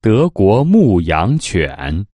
德国牧羊犬。